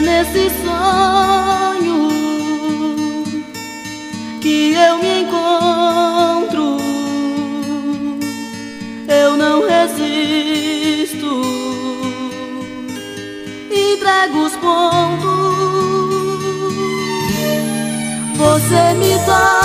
É nesse sonho que eu me encontro. Eu não resisto, entrego os pontos. Você me toca,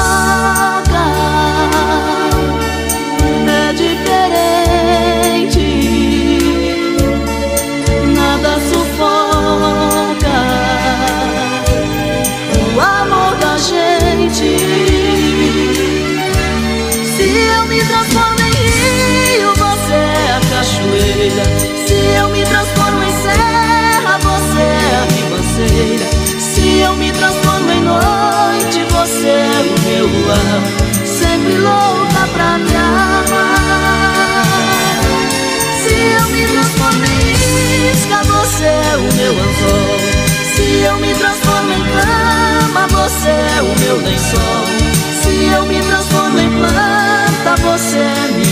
transformo em rio, você é a cachoeira. Se eu me transformo em serra, você é a ribanceira. Se eu me transformo em noite, você é o meu luar. Sempre louca pra me amar. Se eu me transformo em isca, você é o meu anzol. Se eu me transformo em cama, você é o meu lençol.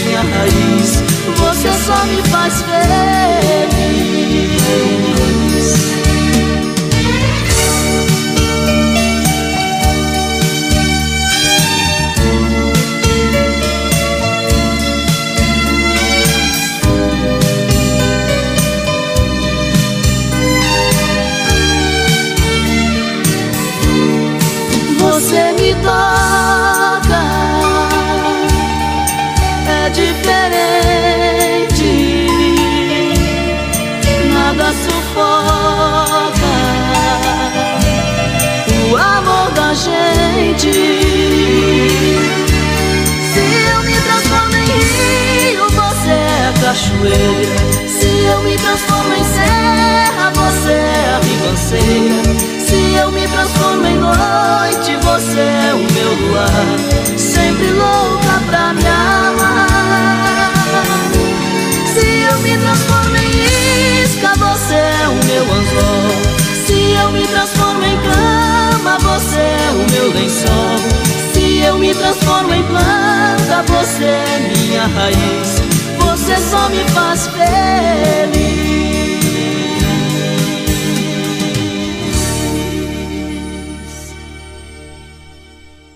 Minha raiz. Você só me faz feliz. Você me toca, cachoeira. Se eu me transformo em serra, você é a ribanceira. Se eu me transformo em noite, você é o meu luar. Sempre louca pra me amar. Se eu me transformo em isca, você é o meu anzol. Se eu me transformo em cama, você é o meu lençol. Se eu me transformo em planta, você é minha raiz. Só me faz feliz.